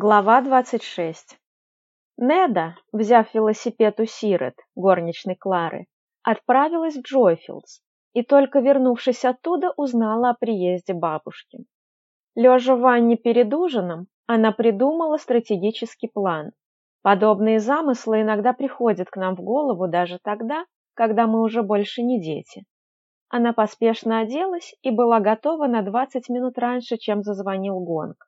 Глава 26. Неда, взяв велосипед у Сирет, горничной Клары, отправилась в Джойфилдс и только вернувшись оттуда, узнала о приезде бабушки. Лежа в ванне перед ужином, она придумала стратегический план. Подобные замыслы иногда приходят к нам в голову даже тогда, когда мы уже больше не дети. Она поспешно оделась и была готова на 20 минут раньше, чем зазвонил гонг.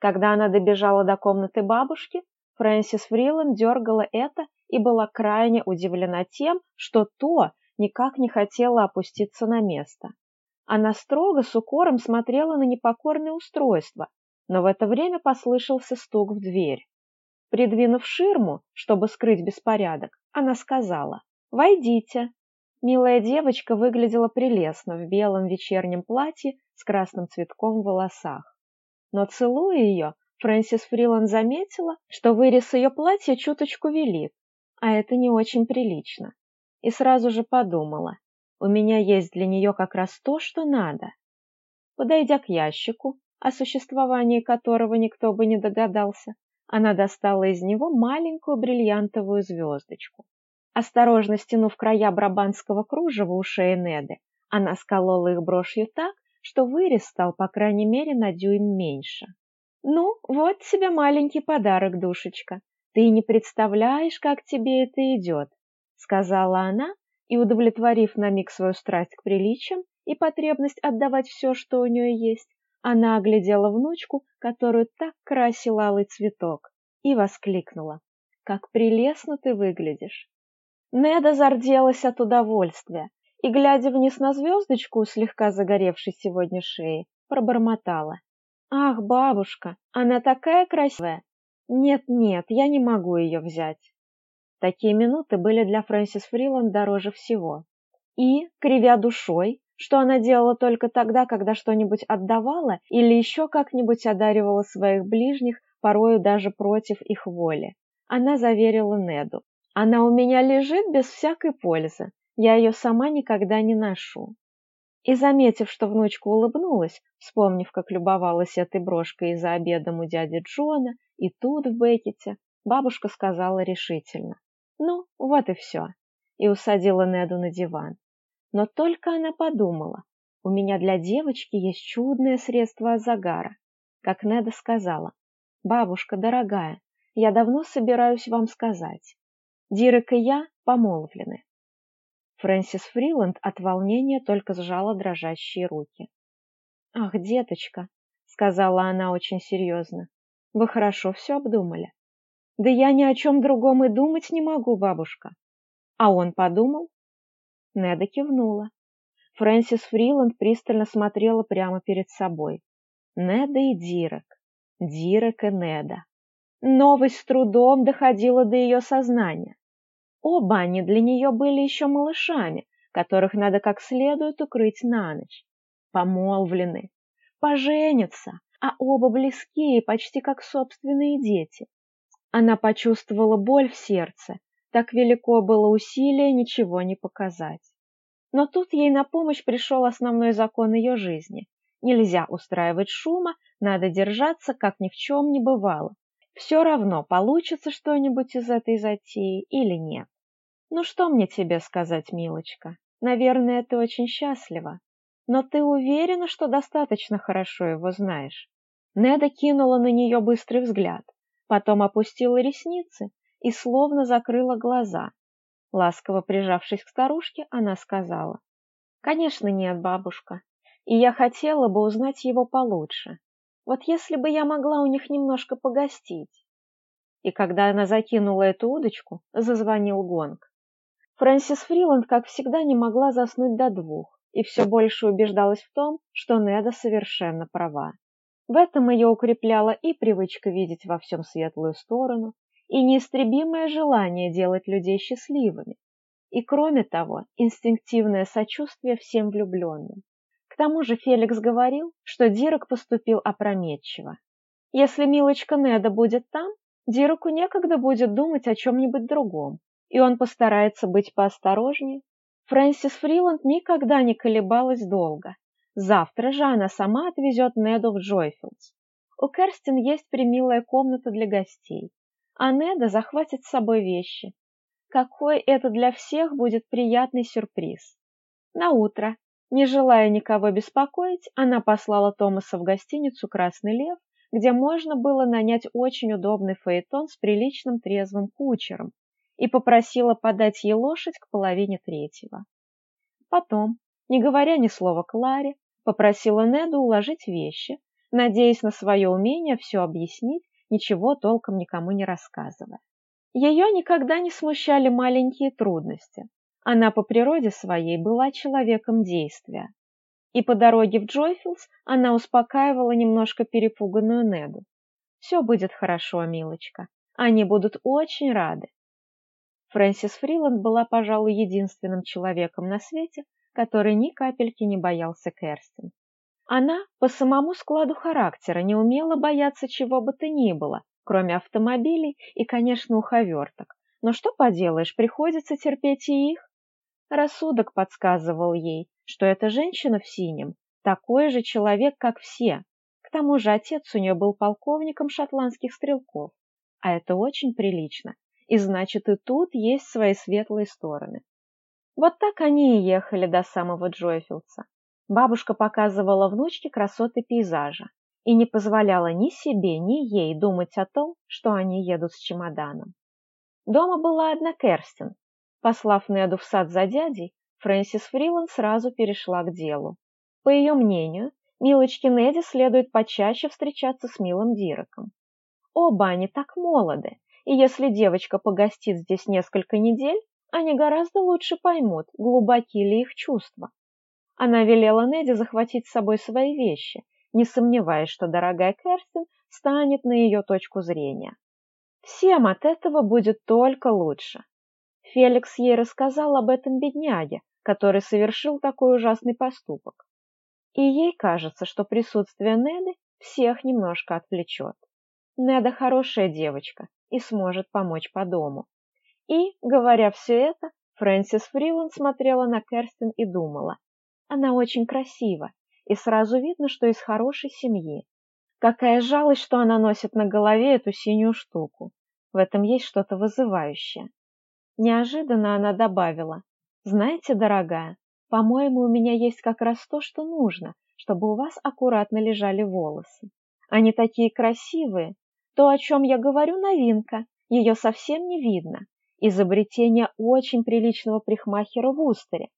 Когда она добежала до комнаты бабушки, Фрэнсис Фриланд дергала это и была крайне удивлена тем, что то никак не хотело опуститься на место. Она строго с укором смотрела на непокорное устройство, но в это время послышался стук в дверь. Придвинув ширму, чтобы скрыть беспорядок, она сказала «Войдите». Милая девочка выглядела прелестно в белом вечернем платье с красным цветком в волосах но целуя ее, Фрэнсис Фриланд заметила, что вырез ее платья чуточку велик, а это не очень прилично. И сразу же подумала, у меня есть для нее как раз то, что надо. Подойдя к ящику, о существовании которого никто бы не догадался, она достала из него маленькую бриллиантовую звездочку. Осторожно стянув края брабанского кружева у шеи Неды, она сколола их брошью так, что вырез стал, по крайней мере, на дюйм меньше. «Ну, вот тебе маленький подарок, душечка. Ты не представляешь, как тебе это идет», — сказала она, и, удовлетворив на миг свою страсть к приличиям и потребность отдавать все, что у нее есть, она оглядела внучку, которую так красил алый цветок, и воскликнула. «Как прелестно ты выглядишь!» Неда зарделась от удовольствия, и, глядя вниз на звездочку, слегка загоревшей сегодня шеи, пробормотала. «Ах, бабушка, она такая красивая! Нет-нет, я не могу ее взять!» Такие минуты были для Фрэнсис Фриланд дороже всего. И, кривя душой, что она делала только тогда, когда что-нибудь отдавала или еще как-нибудь одаривала своих ближних, порою даже против их воли, она заверила Неду. «Она у меня лежит без всякой пользы, я ее сама никогда не ношу. И, заметив, что внучка улыбнулась, вспомнив, как любовалась этой брошкой за обедом у дяди Джона и тут, в Беккете, бабушка сказала решительно. «Ну, вот и все», и усадила Неду на диван. Но только она подумала, у меня для девочки есть чудное средство от загара. Как Неда сказала, «Бабушка, дорогая, я давно собираюсь вам сказать. Дирек и я помолвлены. Фрэнсис Фриланд от волнения только сжала дрожащие руки. «Ах, деточка», — сказала она очень серьезно, — «вы хорошо все обдумали». «Да я ни о чем другом и думать не могу, бабушка». «А он подумал?» Неда кивнула. Фрэнсис Фриланд пристально смотрела прямо перед собой. Неда и Дирек. Дирек и Неда. Новость с трудом доходила до ее сознания. Оба они для нее были еще малышами, которых надо как следует укрыть на ночь. Помолвлены, поженятся, а оба близкие, почти как собственные дети. Она почувствовала боль в сердце, так велико было усилие ничего не показать. Но тут ей на помощь пришел основной закон ее жизни. Нельзя устраивать шума, надо держаться, как ни в чем не бывало. Все равно, получится что-нибудь из этой затеи или нет. Ну что мне тебе сказать, милочка? Наверное, ты очень счастлива. Но ты уверена, что достаточно хорошо его знаешь? Неда кинула на нее быстрый взгляд, потом опустила ресницы и словно закрыла глаза. Ласково прижавшись к старушке, она сказала, «Конечно нет, бабушка, и я хотела бы узнать его получше. Вот если бы я могла у них немножко погостить». И когда она закинула эту удочку, зазвонил гонг. Фрэнсис Фриланд, как всегда, не могла заснуть до двух и все больше убеждалась в том, что Неда совершенно права. В этом ее укрепляла и привычка видеть во всем светлую сторону, и неистребимое желание делать людей счастливыми, и, кроме того, инстинктивное сочувствие всем влюбленным. К тому же Феликс говорил, что Дирок поступил опрометчиво. Если милочка Неда будет там, Дироку некогда будет думать о чем-нибудь другом, и он постарается быть поосторожнее. Фрэнсис Фриланд никогда не колебалась долго. Завтра же она сама отвезет Неду в Джойфилдс. У Керстин есть примилая комната для гостей, а Неда захватит с собой вещи. Какой это для всех будет приятный сюрприз. На утро, не желая никого беспокоить, она послала Томаса в гостиницу «Красный лев», где можно было нанять очень удобный фаэтон с приличным трезвым кучером, и попросила подать ей лошадь к половине третьего. Потом, не говоря ни слова Кларе, попросила Неду уложить вещи, надеясь на свое умение все объяснить, ничего толком никому не рассказывая. Ее никогда не смущали маленькие трудности. Она по природе своей была человеком действия. И по дороге в Джойфилс она успокаивала немножко перепуганную Неду. «Все будет хорошо, милочка. Они будут очень рады. Фрэнсис Фриланд была, пожалуй, единственным человеком на свете, который ни капельки не боялся Керстин. Она по самому складу характера не умела бояться чего бы то ни было, кроме автомобилей и, конечно, уховерток. Но что поделаешь, приходится терпеть и их. Рассудок подсказывал ей, что эта женщина в синем такой же человек, как все. К тому же отец у нее был полковником шотландских стрелков, а это очень прилично и значит и тут есть свои светлые стороны. Вот так они и ехали до самого Джойфилдса. Бабушка показывала внучке красоты пейзажа и не позволяла ни себе, ни ей думать о том, что они едут с чемоданом. Дома была одна Керстин. Послав Неду в сад за дядей, Фрэнсис Фриланд сразу перешла к делу. По ее мнению, милочке Неди следует почаще встречаться с милым Диреком. Оба они так молоды, и если девочка погостит здесь несколько недель, они гораздо лучше поймут, глубоки ли их чувства. Она велела Неди захватить с собой свои вещи, не сомневаясь, что дорогая Керстин станет на ее точку зрения. Всем от этого будет только лучше. Феликс ей рассказал об этом бедняге, который совершил такой ужасный поступок. И ей кажется, что присутствие Неды всех немножко отвлечет. Неда хорошая девочка, и сможет помочь по дому. И, говоря все это, Фрэнсис Фриланд смотрела на Керстин и думала. Она очень красива, и сразу видно, что из хорошей семьи. Какая жалость, что она носит на голове эту синюю штуку. В этом есть что-то вызывающее. Неожиданно она добавила. «Знаете, дорогая, по-моему, у меня есть как раз то, что нужно, чтобы у вас аккуратно лежали волосы. Они такие красивые, то, о чем я говорю, новинка, ее совсем не видно. Изобретение очень приличного прихмахера в Устере.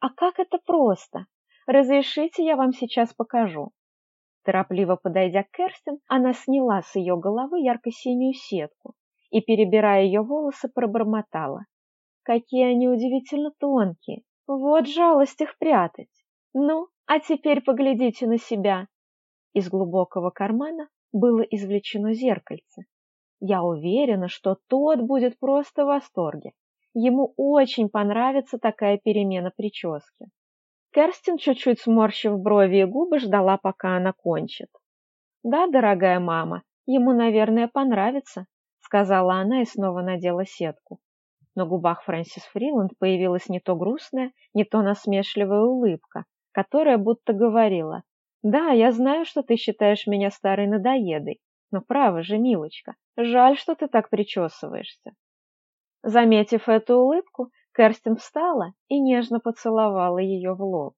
А как это просто? Разрешите, я вам сейчас покажу. Торопливо подойдя к Керстин, она сняла с ее головы ярко-синюю сетку и, перебирая ее волосы, пробормотала. Какие они удивительно тонкие! Вот жалость их прятать! Ну, а теперь поглядите на себя! Из глубокого кармана было извлечено зеркальце. Я уверена, что тот будет просто в восторге. Ему очень понравится такая перемена прически. Керстин, чуть-чуть сморщив брови и губы, ждала, пока она кончит. «Да, дорогая мама, ему, наверное, понравится», — сказала она и снова надела сетку. На губах Фрэнсис Фриланд появилась не то грустная, не то насмешливая улыбка, которая будто говорила да, я знаю, что ты считаешь меня старой надоедой, но право же, милочка, жаль, что ты так причесываешься. Заметив эту улыбку, Керстин встала и нежно поцеловала ее в лоб.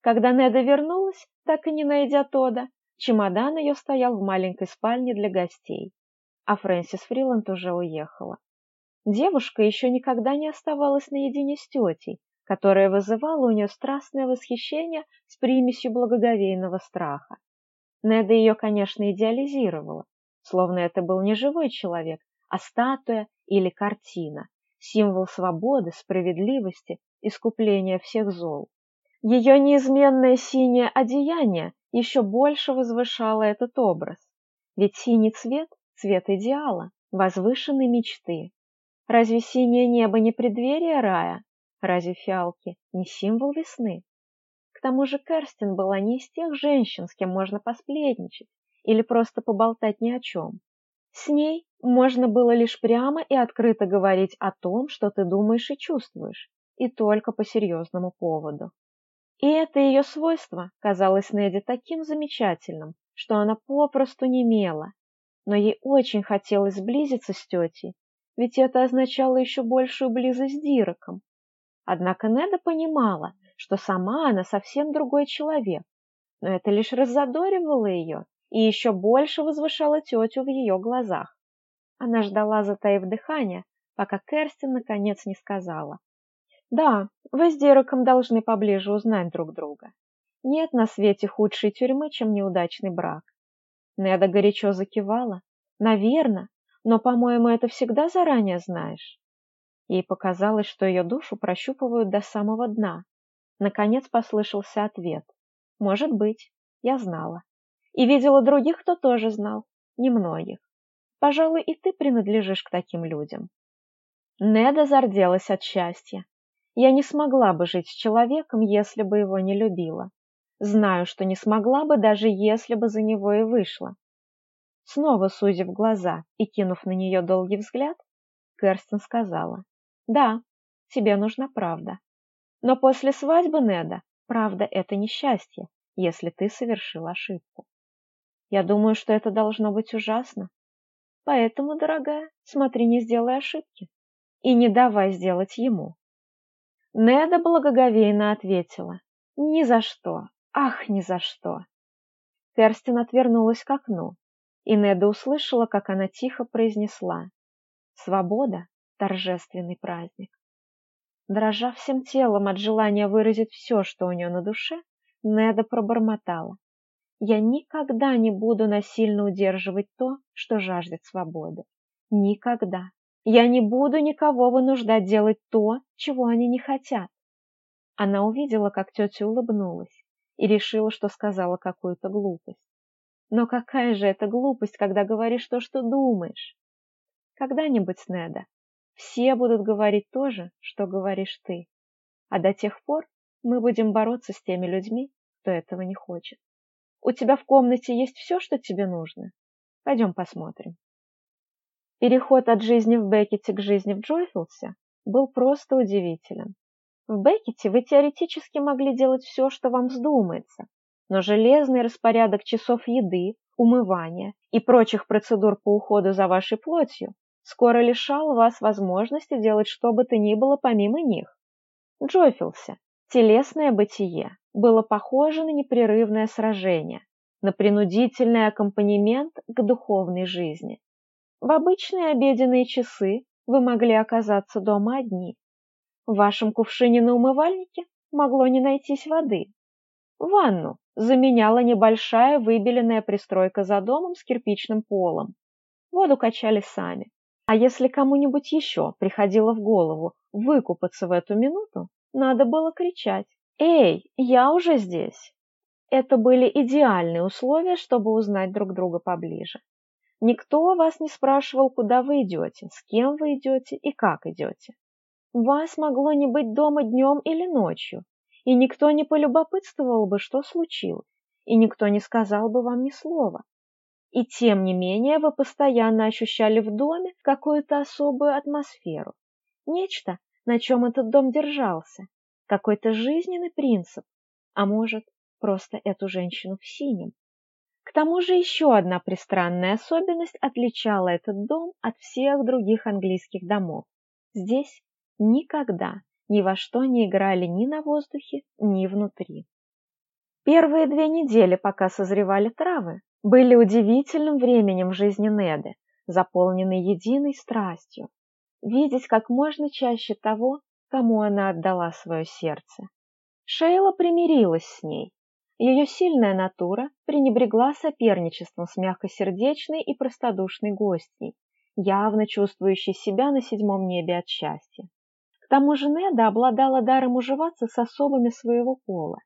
Когда Неда вернулась, так и не найдя Тода, чемодан ее стоял в маленькой спальне для гостей, а Фрэнсис Фриланд уже уехала. Девушка еще никогда не оставалась наедине с тетей, которое вызывало у нее страстное восхищение с примесью благоговейного страха. Неда ее, конечно, идеализировала, словно это был не живой человек, а статуя или картина, символ свободы, справедливости, искупления всех зол. Ее неизменное синее одеяние еще больше возвышало этот образ, ведь синий цвет – цвет идеала, возвышенной мечты. Разве синее небо не преддверие рая? Разве фиалки не символ весны? К тому же Керстин была не из тех женщин, с кем можно посплетничать или просто поболтать ни о чем. С ней можно было лишь прямо и открыто говорить о том, что ты думаешь и чувствуешь, и только по серьезному поводу. И это ее свойство казалось Неди таким замечательным, что она попросту немела, но ей очень хотелось сблизиться с тетей, ведь это означало еще большую близость с Дироком. Однако Неда понимала, что сама она совсем другой человек, но это лишь раззадоривало ее и еще больше возвышало тетю в ее глазах. Она ждала, затаив дыхание, пока Керстин наконец не сказала. «Да, вы с Дереком должны поближе узнать друг друга. Нет на свете худшей тюрьмы, чем неудачный брак». Неда горячо закивала. «Наверно, но, по-моему, это всегда заранее знаешь». Ей показалось, что ее душу прощупывают до самого дна. Наконец послышался ответ. «Может быть, я знала. И видела других, кто тоже знал. Немногих. Пожалуй, и ты принадлежишь к таким людям. Неда зарделась от счастья. Я не смогла бы жить с человеком, если бы его не любила. Знаю, что не смогла бы, даже если бы за него и вышла. Снова сузив глаза и кинув на нее долгий взгляд, Керстин сказала, «Да, тебе нужна правда. Но после свадьбы, Неда, правда – это несчастье, если ты совершил ошибку. Я думаю, что это должно быть ужасно. Поэтому, дорогая, смотри, не сделай ошибки и не давай сделать ему. Неда благоговейно ответила. Ни за что, ах, ни за что. Керстин отвернулась к окну, и Неда услышала, как она тихо произнесла. Свобода — торжественный праздник. Дрожа всем телом от желания выразить все, что у нее на душе, Неда пробормотала. Я никогда не буду насильно удерживать то, что жаждет свободы. Никогда. Я не буду никого вынуждать делать то, чего они не хотят. Она увидела, как тетя улыбнулась, и решила, что сказала какую-то глупость. Но какая же это глупость, когда говоришь то, что думаешь? Когда-нибудь, Снеда, все будут говорить то же, что говоришь ты. А до тех пор мы будем бороться с теми людьми, кто этого не хочет. У тебя в комнате есть все, что тебе нужно? Пойдем посмотрим. Переход от жизни в Беккете к жизни в Джойфилсе был просто удивителен. В Беккете вы теоретически могли делать все, что вам вздумается, но железный распорядок часов еды, умывания и прочих процедур по уходу за вашей плотью скоро лишал вас возможности делать что бы то ни было помимо них. В Джойфилсе телесное бытие было похоже на непрерывное сражение, на принудительный аккомпанемент к духовной жизни. В обычные обеденные часы вы могли оказаться дома одни. В вашем кувшине на умывальнике могло не найтись воды. Ванну заменяла небольшая выбеленная пристройка за домом с кирпичным полом. Воду качали сами. А если кому-нибудь еще приходило в голову выкупаться в эту минуту, надо было кричать «Эй, я уже здесь!». Это были идеальные условия, чтобы узнать друг друга поближе. Никто вас не спрашивал, куда вы идете, с кем вы идете и как идете. Вас могло не быть дома днем или ночью, и никто не полюбопытствовал бы, что случилось, и никто не сказал бы вам ни слова. И тем не менее вы постоянно ощущали в доме какую-то особую атмосферу, нечто, на чем этот дом держался, какой-то жизненный принцип, а может, просто эту женщину в синем. К тому же еще одна пристранная особенность отличала этот дом от всех других английских домов. Здесь никогда ни во что не играли ни на воздухе, ни внутри. Первые две недели, пока созревали травы, были удивительным временем в жизни Неды, заполненной единой страстью. Видеть как можно чаще того, кому она отдала свое сердце. Шейла примирилась с ней, ее сильная натура пренебрегла соперничеством с мягкосердечной и простодушной гостьей, явно чувствующей себя на седьмом небе от счастья. К тому же Неда обладала даром уживаться с особыми своего пола.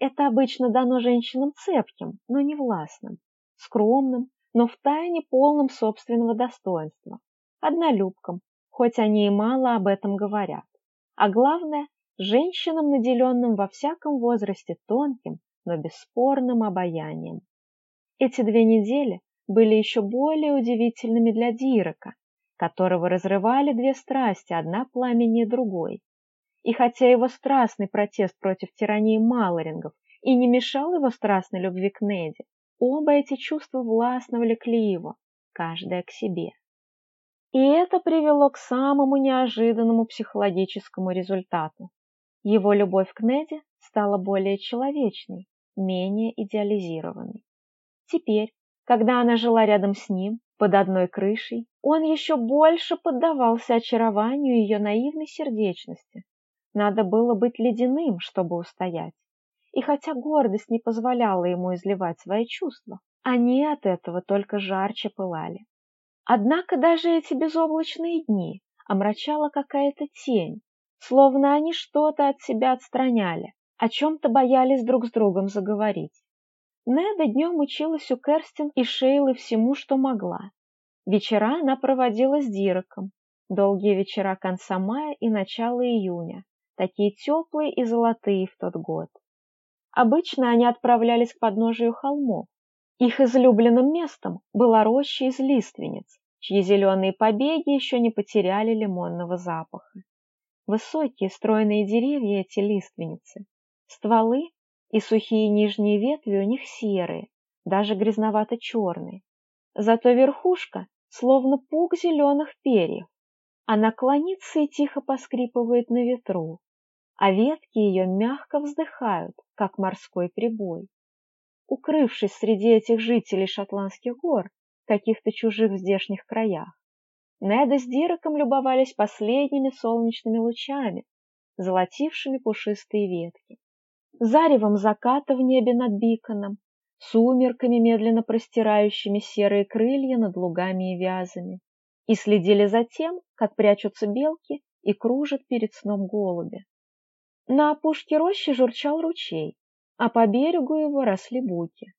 Это обычно дано женщинам цепким, но не властным, скромным, но втайне полным собственного достоинства, однолюбкам, хоть они и мало об этом говорят. А главное, женщинам, наделенным во всяком возрасте тонким, но бесспорным обаянием. Эти две недели были еще более удивительными для Дирека, которого разрывали две страсти, одна пламеннее другой. И хотя его страстный протест против тирании Малорингов и не мешал его страстной любви к Неди, Оба эти чувства властно влекли его, каждое к себе. И это привело к самому неожиданному психологическому результату. Его любовь к Неде стала более человечной, менее идеализированной. Теперь, когда она жила рядом с ним, под одной крышей, он еще больше поддавался очарованию ее наивной сердечности. Надо было быть ледяным, чтобы устоять. И хотя гордость не позволяла ему изливать свои чувства, они от этого только жарче пылали. Однако даже эти безоблачные дни омрачала какая-то тень, словно они что-то от себя отстраняли, о чем-то боялись друг с другом заговорить. Неда днем училась у Керстин и Шейлы всему, что могла. Вечера она проводила с Дироком, долгие вечера конца мая и начала июня, такие теплые и золотые в тот год. Обычно они отправлялись к подножию холмов. Их излюбленным местом была роща из лиственниц, чьи зеленые побеги еще не потеряли лимонного запаха. Высокие стройные деревья эти лиственницы, стволы и сухие нижние ветви у них серые, даже грязновато-черные. Зато верхушка словно пук зеленых перьев. Она клонится и тихо поскрипывает на ветру, а ветки ее мягко вздыхают, как морской прибой. Укрывшись среди этих жителей шотландских гор, каких-то чужих в здешних краях, Неда с Дироком любовались последними солнечными лучами, золотившими пушистые ветки, заревом заката в небе над Биконом, сумерками, медленно простирающими серые крылья над лугами и вязами, и следили за тем, как прячутся белки и кружат перед сном голуби. На опушке рощи журчал ручей, а по берегу его росли буки.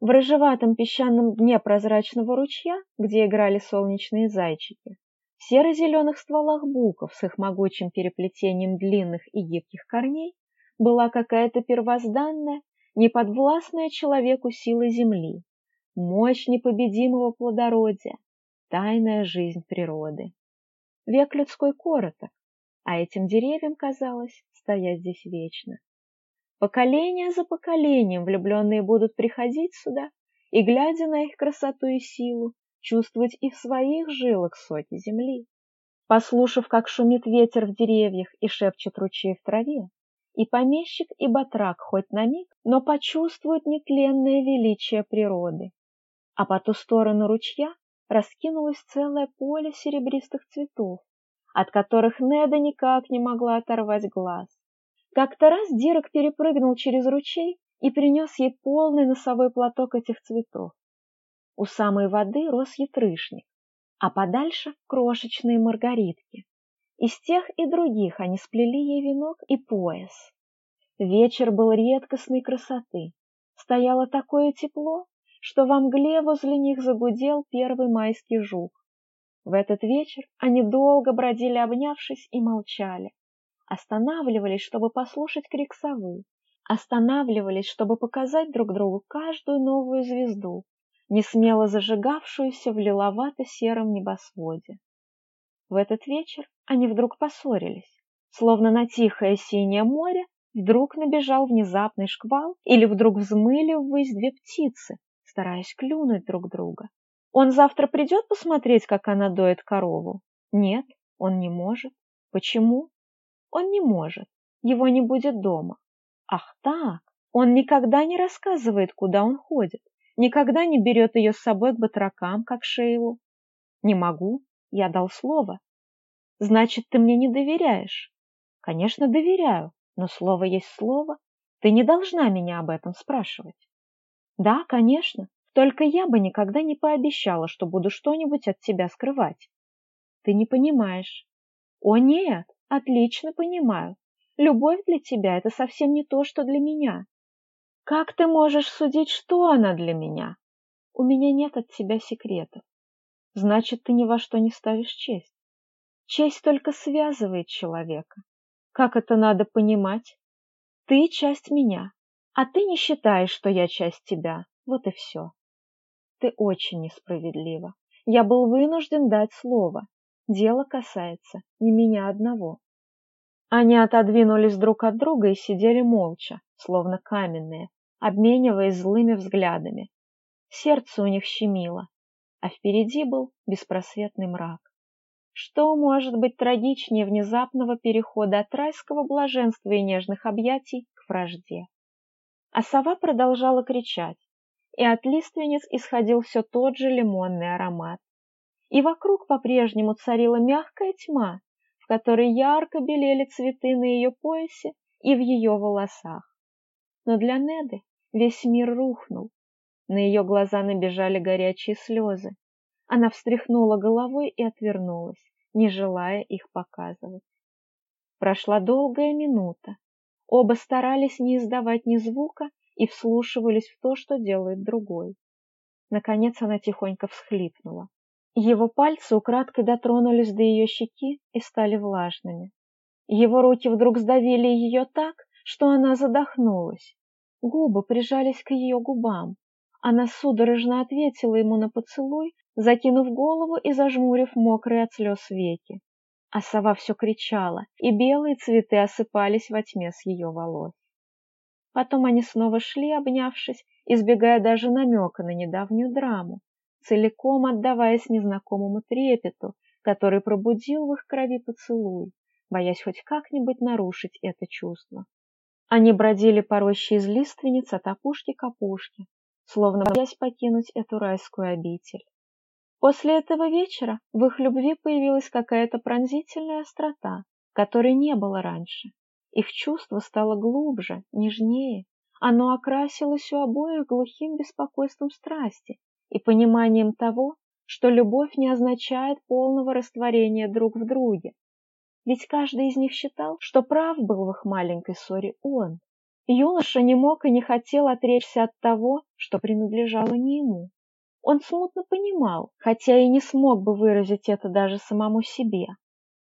В рыжеватом песчаном дне прозрачного ручья, где играли солнечные зайчики, в серо-зеленых стволах буков с их могучим переплетением длинных и гибких корней была какая-то первозданная, неподвластная человеку сила земли, мощь непобедимого плодородия, тайная жизнь природы. Век людской короток, а этим деревьям казалось стоять здесь вечно. Поколение за поколением влюбленные будут приходить сюда и, глядя на их красоту и силу, чувствовать и в своих жилах соки земли. Послушав, как шумит ветер в деревьях и шепчет ручей в траве, и помещик, и батрак хоть на миг, но почувствуют нетленное величие природы. А по ту сторону ручья раскинулось целое поле серебристых цветов, от которых Неда никак не могла оторвать глаз. Как-то раз Дирок перепрыгнул через ручей и принес ей полный носовой платок этих цветов. У самой воды рос ятрышник, а подальше крошечные маргаритки. Из тех и других они сплели ей венок и пояс. Вечер был редкостной красоты. Стояло такое тепло, что во мгле возле них загудел первый майский жук. В этот вечер они долго бродили, обнявшись, и молчали. Останавливались, чтобы послушать крик совы. Останавливались, чтобы показать друг другу каждую новую звезду, несмело зажигавшуюся в лиловато-сером небосводе. В этот вечер они вдруг поссорились, словно на тихое синее море вдруг набежал внезапный шквал или вдруг взмыли ввысь две птицы, стараясь клюнуть друг друга. Он завтра придет посмотреть, как она доит корову? Нет, он не может. Почему? Он не может. Его не будет дома. Ах так, он никогда не рассказывает, куда он ходит, никогда не берет ее с собой к батракам, как Шейлу. Не могу, я дал слово. Значит, ты мне не доверяешь? Конечно, доверяю, но слово есть слово. Ты не должна меня об этом спрашивать. Да, конечно, только я бы никогда не пообещала, что буду что-нибудь от тебя скрывать. Ты не понимаешь. О нет, отлично понимаю. Любовь для тебя – это совсем не то, что для меня. Как ты можешь судить, что она для меня? У меня нет от тебя секретов. Значит, ты ни во что не ставишь честь. Честь только связывает человека. Как это надо понимать? Ты часть меня, а ты не считаешь, что я часть тебя. Вот и все. Ты очень несправедлива. Я был вынужден дать слово. Дело касается не меня одного. Они отодвинулись друг от друга и сидели молча, словно каменные, обмениваясь злыми взглядами, Сердце у них щемило, а впереди был беспросветный мрак. Что может быть трагичнее внезапного перехода от райского блаженства и нежных объятий к вражде? А сова продолжала кричать, и от лиственниц исходил все тот же лимонный аромат. И вокруг по-прежнему царила мягкая тьма, в которой ярко белели цветы на ее поясе и в ее волосах. Но для Неды весь мир рухнул. На ее глаза набежали горячие слезы. Она встряхнула головой и отвернулась, не желая их показывать. Прошла долгая минута. Оба старались не издавать ни звука и вслушивались в то, что делает другой. Наконец она тихонько всхлипнула. Его пальцы украдкой дотронулись до ее щеки и стали влажными. Его руки вдруг сдавили ее так, что она задохнулась. Губы прижались к ее губам. Она судорожно ответила ему на поцелуй, закинув голову и зажмурив мокрые от слез веки. А сова все кричала, и белые цветы осыпались во тьме с ее волос. Потом они снова шли, обнявшись, избегая даже намека на недавнюю драму, целиком отдаваясь незнакомому трепету, который пробудил в их крови поцелуй боясь хоть как-нибудь нарушить это чувство. Они бродили по роще из лиственниц от опушки к опушке, словно боясь покинуть эту райскую обитель. После этого вечера в их любви появилась какая-то пронзительная острота, которой не было раньше. Их чувство стало глубже, нежнее. Оно окрасилось у обоих глухим беспокойством страсти и пониманием того, что любовь не означает полного растворения друг в друге, ведь каждый из них считал, что прав был в их маленькой ссоре он. Юноша не мог и не хотел отречься от того, что принадлежало не ему. Он смутно понимал, хотя и не смог бы выразить это даже самому себе,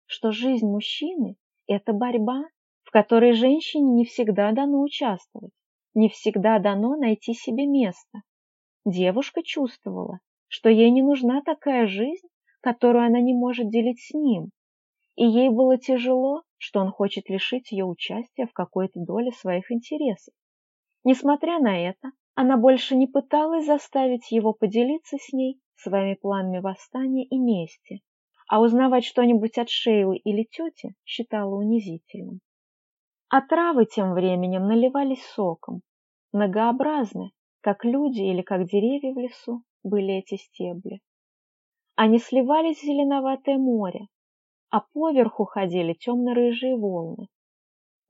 что жизнь мужчины – это борьба, в которой женщине не всегда дано участвовать, не всегда дано найти себе место. Девушка чувствовала, что ей не нужна такая жизнь, которую она не может делить с ним, и ей было тяжело, что он хочет лишить ее участия в какой-то доле своих интересов. Несмотря на это, она больше не пыталась заставить его поделиться с ней своими планами восстания и мести, а узнавать что-нибудь от Шейлы или тети считала унизительным. А травы тем временем наливались соком. Многообразны, как люди или как деревья в лесу, были эти стебли. Они сливались в зеленоватое море, а поверху ходили темно-рыжие волны.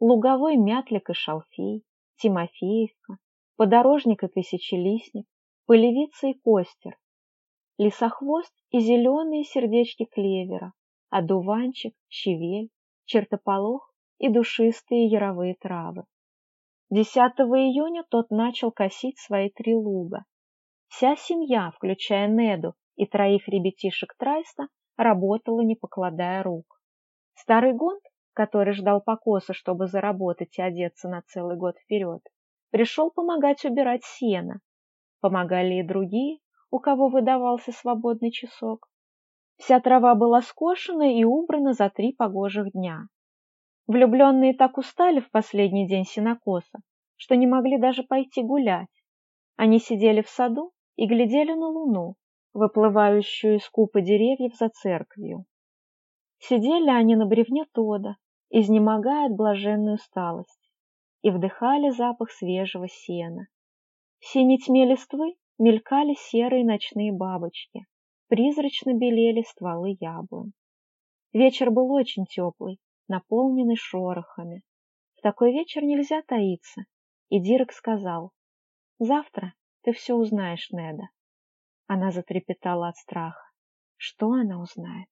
Луговой мятлик и шалфей, Тимофеевка, подорожник и тысячелистник, полевица и костер, лесохвост и зеленые сердечки клевера, одуванчик, щавель, чертополох и душистые яровые травы. 10 июня тот начал косить свои три луга. Вся семья, включая Неду и троих ребятишек Трайста, работала, не покладая рук. Старый Гонд, который ждал покоса, чтобы заработать и одеться на целый год вперед, пришел помогать убирать сено. Помогали и другие, у кого выдавался свободный часок. Вся трава была скошена и убрана за три погожих дня. Влюбленные так устали в последний день сенокоса, что не могли даже пойти гулять. Они сидели в саду и глядели на луну, выплывающую из купы деревьев за церковью. Сидели они на бревне Тода, изнемогая от блаженной усталости, и вдыхали запах свежего сена. В синей тьме листвы мелькали серые ночные бабочки, призрачно белели стволы яблонь. Вечер был очень теплый, наполненный шорохами. В такой вечер нельзя таиться, и Дирек сказал, «Завтра ты все узнаешь, Неда». Она затрепетала от страха. Что она узнает?